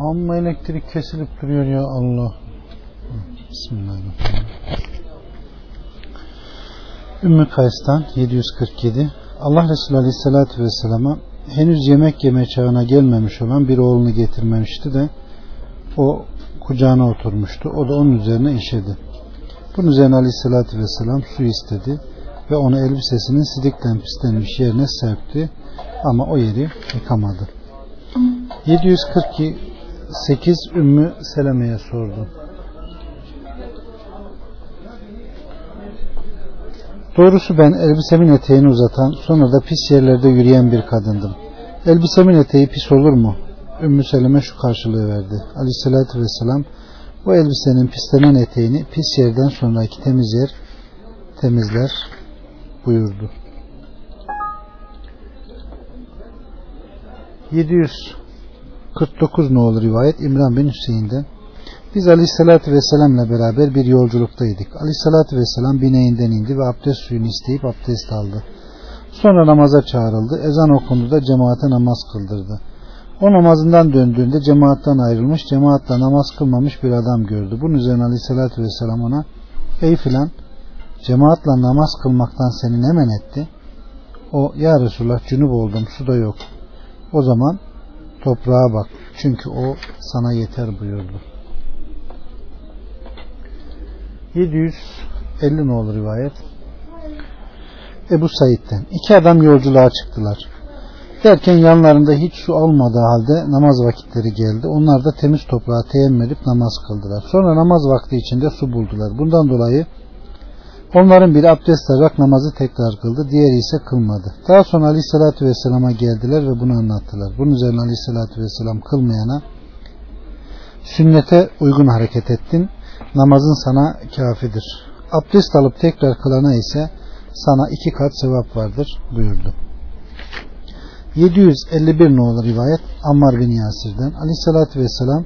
Amma elektrik kesilip duruyor ya Allah. Bismillahirrahmanirrahim. Ümmü Kays'tan 747 Allah Resulü Aleyhisselatü Vesselam'a henüz yemek yeme çağına gelmemiş olan bir oğlunu getirmemişti de o kucağına oturmuştu. O da onun üzerine işedi. Bunun üzerine Aleyhisselatü Vesselam su istedi ve onu elbisesinin sidikten pislenmiş yerine serpti ama o yeri yıkamadı. 8 Ümmü Seleme'ye sordu. Doğrusu ben elbisemin eteğini uzatan sonra da pis yerlerde yürüyen bir kadındım. Elbisemin eteği pis olur mu? Ümmü Seleme şu karşılığı verdi. Aleyhissalatü vesselam bu elbisenin pislenen eteğini pis yerden sonraki temiz yer temizler buyurdu. 700 49 no'lu rivayet İmran bin Hüseyin'den biz Aleyhisselatü Vesselam'la beraber bir yolculuktaydık. Aleyhisselatü Vesselam bineğinden indi ve abdest suyunu isteyip abdest aldı. Sonra namaza çağrıldı. Ezan okundu da cemaate namaz kıldırdı. O namazından döndüğünde cemaattan ayrılmış, cemaatle namaz kılmamış bir adam gördü. Bunun üzerine Aleyhisselatü Vesselam ona ey filan cemaatle namaz kılmaktan seni ne men etti? O ya Resulullah cünüp oldum su da yok. O zaman toprağa bak çünkü o sana yeter buyurdu. 750 ne olur rivayet? Ebu Said'den. İki adam yolculuğa çıktılar. Derken yanlarında hiç su olmadığı halde namaz vakitleri geldi. Onlar da temiz toprağa teyemmüm namaz kıldılar. Sonra namaz vakti içinde su buldular. Bundan dolayı onların biri abdest alarak namazı tekrar kıldı. Diğeri ise kılmadı. Daha sonra Aleyhisselatü Vesselam'a geldiler ve bunu anlattılar. Bunun üzerine Aleyhisselatü Vesselam kılmayana sünnete uygun hareket ettin namazın sana kafidir. Abdest alıp tekrar kılana ise sana iki kat sevap vardır buyurdu. 751 nolu rivayet Ammar bin Yasir'den Aleyhissalatü Vesselam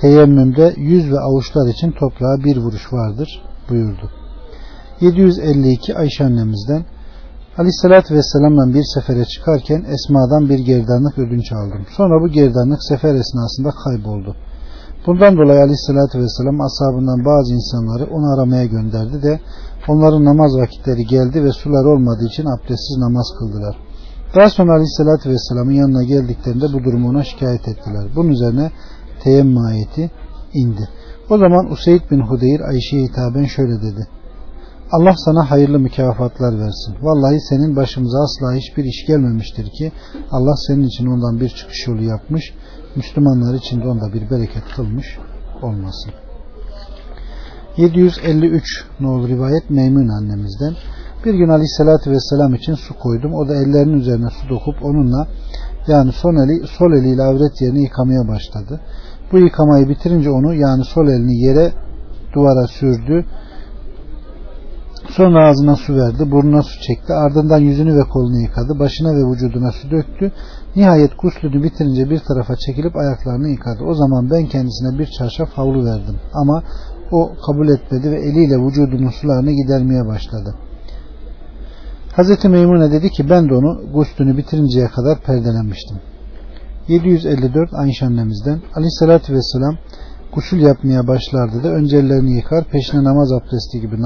teyemmümde yüz ve avuçlar için toprağa bir vuruş vardır buyurdu. 752 Ayşe annemizden Aleyhissalatü Vesselam'la bir sefere çıkarken Esma'dan bir gerdanlık ödünç aldım. Sonra bu gerdanlık sefer esnasında kayboldu. Bundan dolayı aleyhissalatü vesselam ashabından bazı insanları onu aramaya gönderdi de onların namaz vakitleri geldi ve sular olmadığı için abdestsiz namaz kıldılar. Daha sonra aleyhissalatü vesselamın yanına geldiklerinde bu durumu ona şikayet ettiler. Bunun üzerine teyemmü ayeti indi. O zaman Useyd bin Hudeyr Ayşe'ye hitaben şöyle dedi. Allah sana hayırlı mükafatlar versin. Vallahi senin başımıza asla hiçbir iş gelmemiştir ki Allah senin için ondan bir çıkış yolu yapmış Müslümanlar için de onda bir bereket kılmış olmasın. 753 nolu rivayet Meymun annemizden. Bir gün Aleyhisselatü Vesselam için su koydum. O da ellerinin üzerine su dokup onunla yani sol, eli, sol eliyle avret yerini yıkamaya başladı. Bu yıkamayı bitirince onu yani sol elini yere duvara sürdü. Sonra ağzına su verdi, burnuna su çekti, ardından yüzünü ve kolunu yıkadı, başına ve vücuduna su döktü. Nihayet guslünü bitirince bir tarafa çekilip ayaklarını yıkadı. O zaman ben kendisine bir çarşaf havlu verdim. Ama o kabul etmedi ve eliyle vücudunun sularını gidermeye başladı. Hazreti Meymune dedi ki ben de onu guslünü bitirinceye kadar perdelemiştim. 754 Ayşe annemizden Aleyhisselatü Vesselam gusül yapmaya başlardı da önce ellerini yıkar, peşine namaz abdesti gibi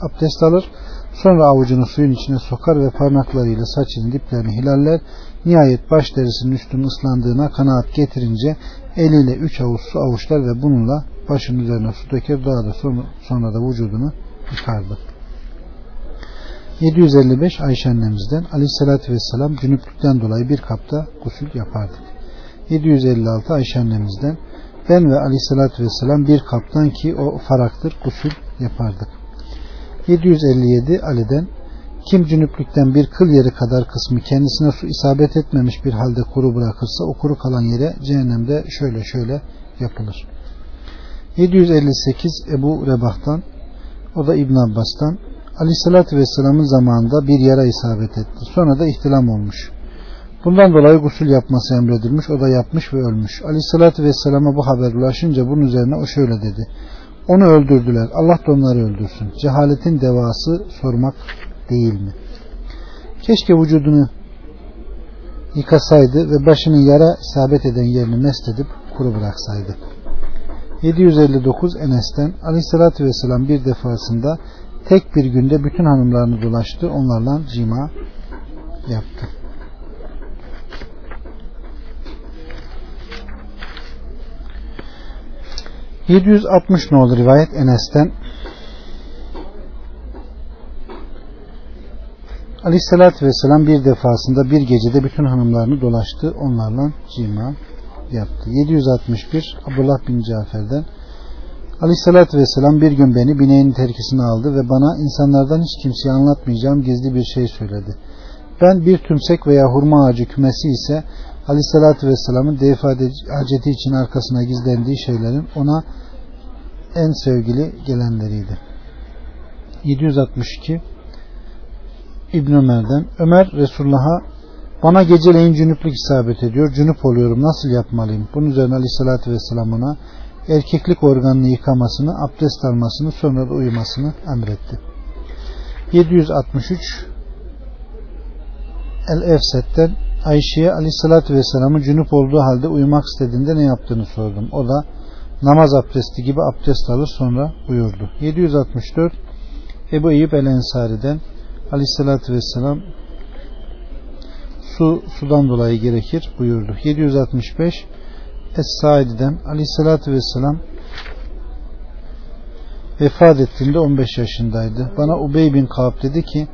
abdest, alır, sonra avucunu suyun içine sokar ve parmaklarıyla saçının diplerini hilaller, nihayet baş derisinin üstünün ıslandığına kanaat getirince eliyle üç avuç su avuçlar ve bununla başın üzerine su döker, daha da sonra, sonra da vücudunu yıkardı. 755 Ayşe annemizden Aleyhisselatü Vesselam cünüplükten dolayı bir kapta gusül yapardı. 756 Ayşe annemizden ben ve aleyhissalatü vesselam bir kaptan ki o faraktır gusül yapardık. 757 Ali'den kim cünüplükten bir kıl yeri kadar kısmı kendisine su isabet etmemiş bir halde kuru bırakırsa o kuru kalan yere cehennemde şöyle şöyle yapılır. 758 Ebu Rebah'tan o da İbn Abbas'tan Aleyhisselatü Vesselam'ın zamanında bir yara isabet etti. Sonra da ihtilam olmuş. Bundan dolayı gusül yapması emredilmiş. O da yapmış ve ölmüş. Aleyhissalatü Vesselam'a bu haber ulaşınca bunun üzerine o şöyle dedi. Onu öldürdüler. Allah da onları öldürsün. Cehaletin devası sormak değil mi? Keşke vücudunu yıkasaydı ve başının yara isabet eden yerini mest edip kuru bıraksaydı. 759 Enes'ten Aleyhisselatü Vesselam bir defasında tek bir günde bütün hanımlarını dolaştı. Onlarla cima yaptı. ...760 nolu rivayet Enes'ten... Aleyhissalatü Vesselam bir defasında bir gecede bütün hanımlarını dolaştı. Onlarla cima yaptı. 761 Abdullah bin Cafer'den Aleyhissalatü Vesselam bir gün beni bineğin terkisine aldı ve bana insanlardan hiç kimseye anlatmayacağım gizli bir şey söyledi. Ben bir tümsek veya hurma ağacı kümesi ise Aleyhissalatü Vesselam'ın deyif haceti için arkasına gizlendiği şeylerin ona en sevgili gelenleriydi. 762 İbn Ömer'den Ömer Resulullah'a bana geceleyin cünüplük isabet ediyor. Cünüp oluyorum. Nasıl yapmalıyım? Bunun üzerine Aleyhisselatü Vesselam ona erkeklik organını yıkamasını, abdest almasını, sonra da uyumasını emretti. 763 El Efset'ten Ayşe'ye Aleyhisselatü Vesselam'ın cünüp olduğu halde uyumak istediğinde ne yaptığını sordum. O da namaz abdesti gibi abdest alır sonra uyurdu. 764 Ebu Eyyub El Ensari'den Aleyhisselatü Vesselam su sudan dolayı gerekir buyurdu. 765 Es-Saidi'den Aleyhisselatü Vesselam vefat ettiğinde 15 yaşındaydı. Bana Ubey bin Kaab dedi ki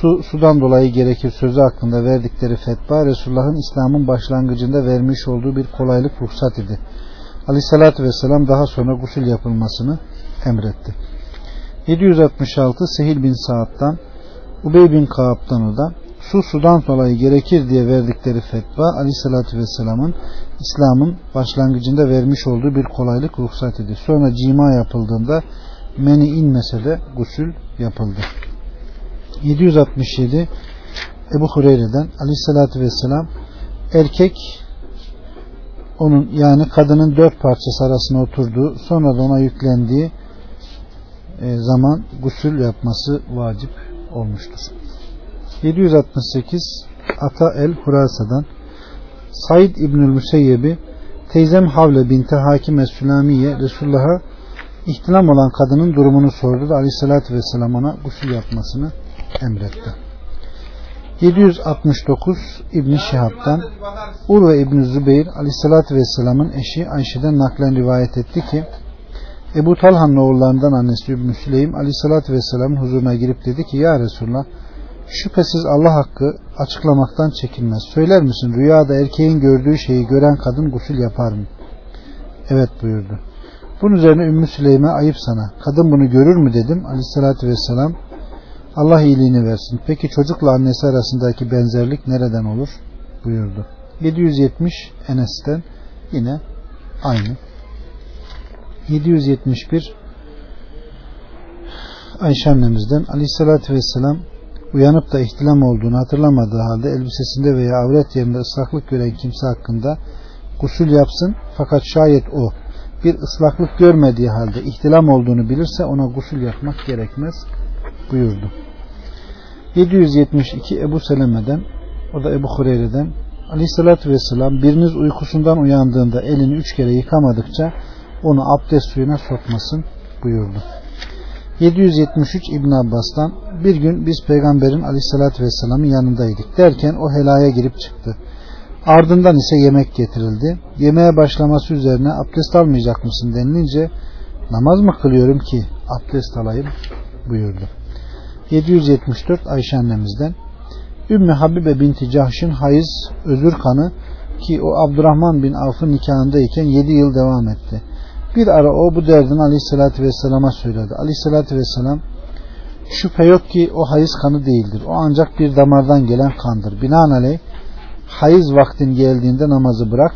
su sudan dolayı gerekir sözü hakkında verdikleri fetva Resulullah'ın İslam'ın başlangıcında vermiş olduğu bir kolaylık ruhsat idi. Aleyhisselatü Vesselam daha sonra gusül yapılmasını emretti. 766 Sehil bin Sa'd'dan Ubey bin Kaab'dan da su sudan dolayı gerekir diye verdikleri fetva Aleyhisselatü Vesselam'ın İslam'ın başlangıcında vermiş olduğu bir kolaylık ruhsat idi. Sonra cima yapıldığında meni inmese de gusül yapıldı. 767 Ebu Hureyre'den Aleyhisselatü Vesselam erkek onun yani kadının dört parçası arasına oturduğu sonra da ona yüklendiği e, zaman gusül yapması vacip olmuştur. 768 Ata el Hurasa'dan Said İbnül Müseyyebi teyzem Havle binti Hakim Es-Sülamiye Resulullah'a ihtilam olan kadının durumunu sordu ve aleyhissalatü vesselam ona gusül yapmasını emretti. 769 İbn Şihab'dan Urve İbn Zübeyir aleyhissalatü vesselamın eşi Ayşe'den naklen rivayet etti ki Ebu Talhan'ın oğullarından annesi İbn Süleym aleyhissalatü vesselamın huzuruna girip dedi ki Ya Resulullah şüphesiz Allah hakkı açıklamaktan çekinmez. Söyler misin rüyada erkeğin gördüğü şeyi gören kadın gusül yapar mı? Evet buyurdu. Bunun üzerine Ümmü Süleym'e ayıp sana. Kadın bunu görür mü dedim. Aleyhissalatü vesselam Allah iyiliğini versin. Peki çocukla annesi arasındaki benzerlik nereden olur? buyurdu. 770 Enes'ten yine aynı. 771 Ayşe annemizden Aleyhisselatü Vesselam uyanıp da ihtilam olduğunu hatırlamadığı halde elbisesinde veya avret yerinde ıslaklık gören kimse hakkında gusül yapsın fakat şayet o bir ıslaklık görmediği halde ihtilam olduğunu bilirse ona gusül yapmak gerekmez buyurdu. 772 Ebu Seleme'den o da Ebu Hureyre'den Aleyhissalatü Vesselam biriniz uykusundan uyandığında elini üç kere yıkamadıkça onu abdest suyuna sokmasın buyurdu. 773 İbn Abbas'tan bir gün biz peygamberin aleyhissalatü vesselamın yanındaydık derken o helaya girip çıktı. Ardından ise yemek getirildi. Yemeğe başlaması üzerine abdest almayacak mısın denilince namaz mı kılıyorum ki abdest alayım buyurdu. 774 Ayşe annemizden Ümmü Habibe binti Cahş'ın hayız özür kanı ki o Abdurrahman bin Avf'ın nikahındayken 7 yıl devam etti. Bir ara o bu derdini aleyhissalatü vesselama söyledi. Aleyhissalatü vesselam şüphe yok ki o hayız kanı değildir. O ancak bir damardan gelen kandır. Binaenaleyh hayız vaktin geldiğinde namazı bırak.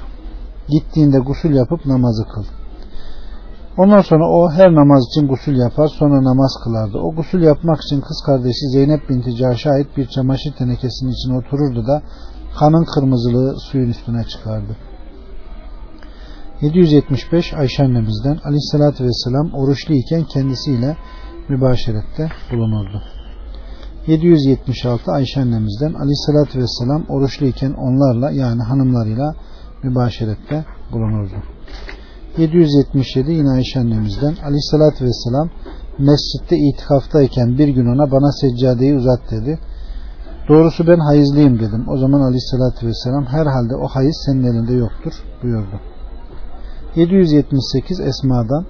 Gittiğinde gusül yapıp namazı kıl. Ondan sonra o her namaz için gusül yapar sonra namaz kılardı. O gusül yapmak için kız kardeşi Zeynep binti Caş'a ait bir çamaşır tenekesinin içine otururdu da kanın kırmızılığı suyun üstüne çıkardı. 775 Ayşe annemizden aleyhissalatü vesselam oruçluyken kendisiyle mübaşerette bulunurdu. 776 Ayşe annemizden aleyhissalatü vesselam oruçluyken onlarla yani hanımlarıyla mübaşerette bulunurdu. 777 yine Ayşe annemizden Aleyhisselatü Vesselam mescitte itikaftayken bir gün ona bana seccadeyi uzat dedi. Doğrusu ben hayızlıyım dedim. O zaman Aleyhisselatü Vesselam herhalde o hayız senin elinde yoktur buyurdu. 778 Esma'dan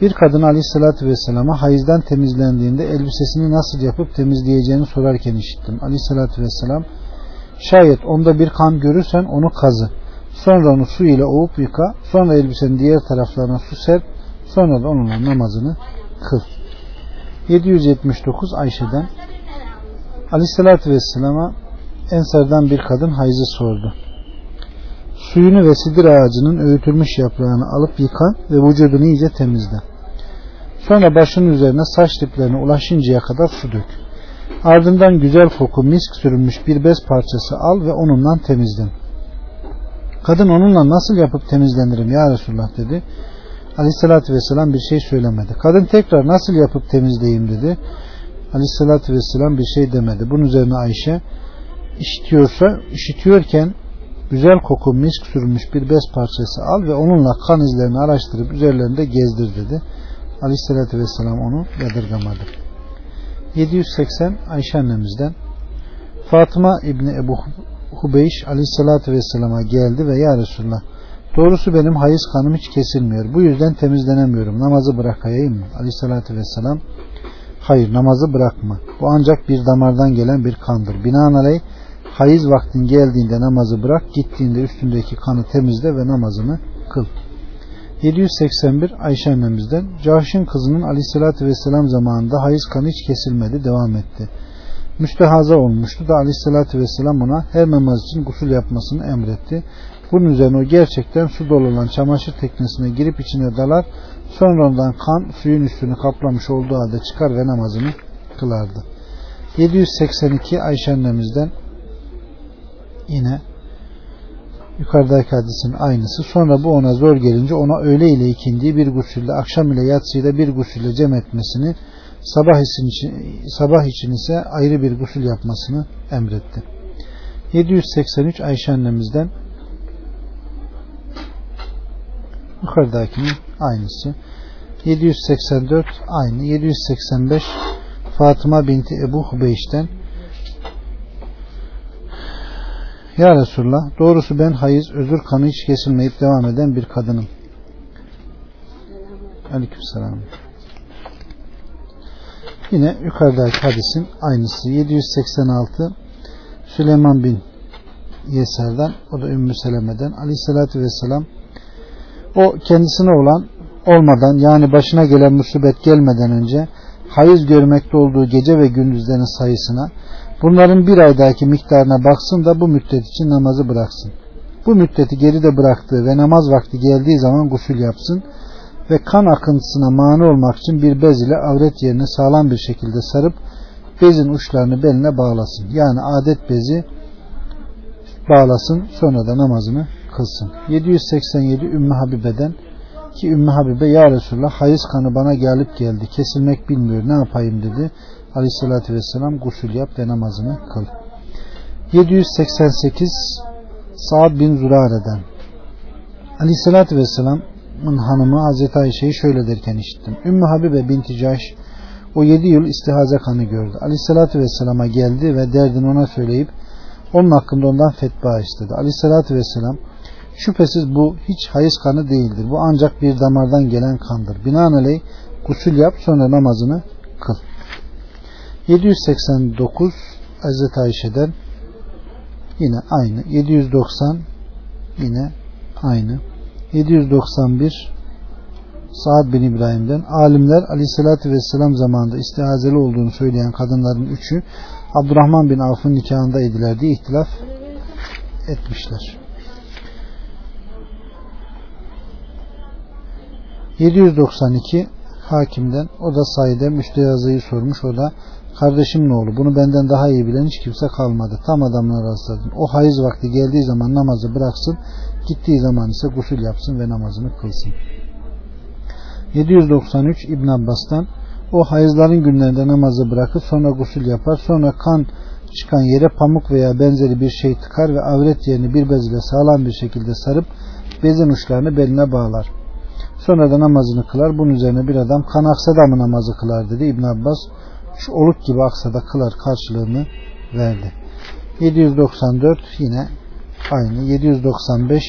bir kadın Aleyhisselatü Vesselam'a hayızdan temizlendiğinde elbisesini nasıl yapıp temizleyeceğini sorarken işittim. Aleyhisselatü Vesselam şayet onda bir kan görürsen onu kazı. Sonra onu su ile ovup yıka. Sonra elbisenin diğer taraflarına su serp. Sonra da onunla namazını kıl. 779 Ayşe'den Aleyhisselatü Vesselam'a Ensardan bir kadın hayızı sordu. Suyunu ve sidir ağacının öğütülmüş yaprağını alıp yıka ve vücudunu iyice temizle. Sonra başının üzerine saç diplerine ulaşıncaya kadar su dök. Ardından güzel koku misk sürülmüş bir bez parçası al ve onunla temizlen. Kadın onunla nasıl yapıp temizlenirim ya Resulullah dedi. Aleyhissalatü vesselam bir şey söylemedi. Kadın tekrar nasıl yapıp temizleyeyim dedi. Aleyhissalatü vesselam bir şey demedi. Bunun üzerine Ayşe işitiyorsa işitiyorken güzel koku misk sürülmüş bir bez parçası al ve onunla kan izlerini araştırıp üzerlerinde gezdir dedi. Aleyhissalatü vesselam onu yadırgamadı. 780 Ayşe annemizden Fatıma İbni Ebu Hubeyş aleyhissalatü vesselama geldi ve ya Resulullah doğrusu benim hayız kanım hiç kesilmiyor. Bu yüzden temizlenemiyorum. Namazı bırakayım mı? Aleyhissalatü vesselam hayır namazı bırakma. Bu ancak bir damardan gelen bir kandır. Binaenaleyh hayız vaktin geldiğinde namazı bırak, gittiğinde üstündeki kanı temizle ve namazını kıl. 781 Ayşe annemizden Cahş'ın kızının aleyhissalatü vesselam zamanında hayız kanı hiç kesilmedi devam etti. Müstehaza olmuştu da aleyhissalatü vesselam ona her namaz için gusül yapmasını emretti. Bunun üzerine o gerçekten su dolu olan çamaşır teknesine girip içine dalar sonra ondan kan suyun üstünü kaplamış olduğu halde çıkar ve namazını kılardı. 782 Ayşe annemizden yine yukarıdaki hadisin aynısı. Sonra bu ona zor gelince ona öğle ile ikindiği bir gusülle, akşam ile yatsıyla bir gusülle cem etmesini, sabah için, sabah için ise ayrı bir gusül yapmasını emretti. 783 Ayşe annemizden yukarıdakinin aynısı. 784 aynı. 785 Fatıma binti Ebu Hubeyş'ten Ya Resulullah doğrusu ben hayız özür kanı hiç kesilmeyip devam eden bir kadınım. Aleykümselam. Yine yukarıdaki hadisin aynısı. 786 Süleyman bin Yeser'den o da Ümmü Seleme'den Aleyhisselatü Vesselam. O kendisine olan olmadan yani başına gelen musibet gelmeden önce hayız görmekte olduğu gece ve gündüzlerin sayısına Bunların bir aydaki miktarına baksın da bu müddet için namazı bıraksın. Bu müddeti geride bıraktığı ve namaz vakti geldiği zaman gusül yapsın ve kan akıntısına mani olmak için bir bez ile avret yerine sağlam bir şekilde sarıp bezin uçlarını beline bağlasın. Yani adet bezi bağlasın sonra da namazını kılsın. 787 Ümmü Habibe'den ki Ümmü Habibe ya Resulullah hayız kanı bana gelip geldi kesilmek bilmiyor ne yapayım dedi. Aleyhissalatü vesselam gusül yap ve namazını kıl. 788 Sa'd bin Zürare'den Aleyhissalatü vesselamın hanımı Hazreti Ayşe'yi şöyle derken işittim. Ümmü Habibe binti Caş o yedi yıl istihaze kanı gördü. Aleyhissalatü vesselama geldi ve derdini ona söyleyip onun hakkında ondan fetva istedi. Aleyhissalatü vesselam şüphesiz bu hiç hayız kanı değildir. Bu ancak bir damardan gelen kandır. Binaenaleyh gusül yap sonra namazını kıl. 789 Hazreti Ayşe'den yine aynı. 790 yine aynı. 791 Saad bin İbrahim'den alimler aleyhissalatü vesselam zamanında istihazeli olduğunu söyleyen kadınların üçü Abdurrahman bin Avf'ın nikahında ediler diye ihtilaf etmişler. 792 hakimden o da sayede müstehazıyı sormuş o da Kardeşimin oğlu bunu benden daha iyi bilen hiç kimse kalmadı. Tam adamına rastladım. O hayız vakti geldiği zaman namazı bıraksın. Gittiği zaman ise gusül yapsın ve namazını kılsın. 793 İbn Abbas'tan o hayızların günlerinde namazı bırakır sonra gusül yapar sonra kan çıkan yere pamuk veya benzeri bir şey tıkar ve avret yerini bir bez ile sağlam bir şekilde sarıp bezin uçlarını beline bağlar. Sonra da namazını kılar. Bunun üzerine bir adam kan aksa mı namazı kılar dedi. İbn Abbas şu oluk gibi aksa da kılar karşılığını verdi. 794 yine aynı. 795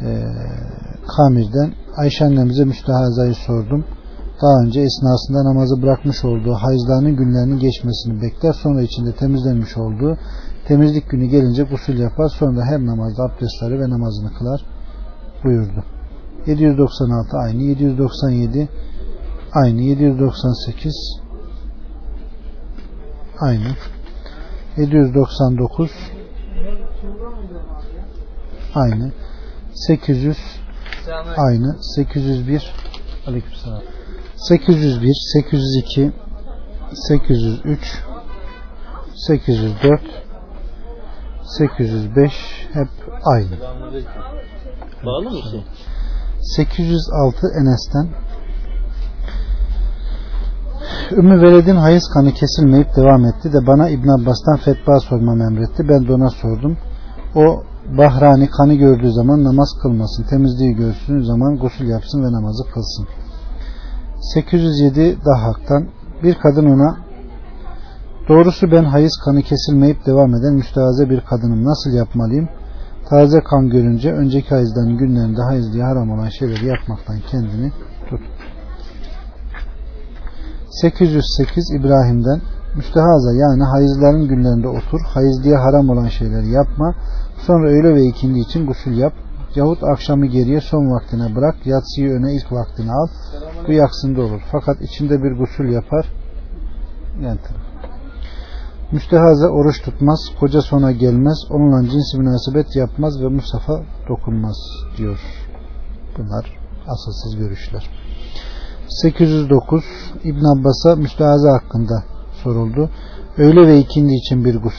e, Kamir'den Ayşe annemize müstehazayı sordum. Daha önce esnasında namazı bırakmış olduğu hayızlarının günlerinin geçmesini bekler. Sonra içinde temizlenmiş olduğu temizlik günü gelince gusül yapar. Sonra her namazda abdestleri ve namazını kılar buyurdu. 796 aynı. 797 aynı. 798 aynı. 799 aynı. 800 aynı. 801 aleykümselam. 801 802 803 804 805 hep aynı. Bağlı mısın? 806 Enes'ten Ümmü Veled'in hayız kanı kesilmeyip devam etti de bana İbn Abbas'tan fetva sormam emretti. Ben de ona sordum. O Bahrani kanı gördüğü zaman namaz kılmasın. Temizliği görsün zaman gusül yapsın ve namazı kılsın. 807 Dahak'tan bir kadın ona doğrusu ben hayız kanı kesilmeyip devam eden müstehaze bir kadınım. Nasıl yapmalıyım? Taze kan görünce önceki hayızların günlerinde hayız haram olan şeyleri yapmaktan kendini tut. 808 İbrahim'den müstehaza yani hayızların günlerinde otur, hayız diye haram olan şeyleri yapma, sonra öğle ve ikindi için gusül yap, yahut akşamı geriye son vaktine bırak, yatsıyı öne ilk vaktine al, bu yaksında olur. Fakat içinde bir gusül yapar, yani Müstehaza oruç tutmaz, koca sona gelmez, onunla cinsi münasebet yapmaz ve Musaf'a dokunmaz diyor. Bunlar asılsız görüşler. 809 İbn Abbas'a müstehaza hakkında soruldu. Öğle ve ikindi için bir gusül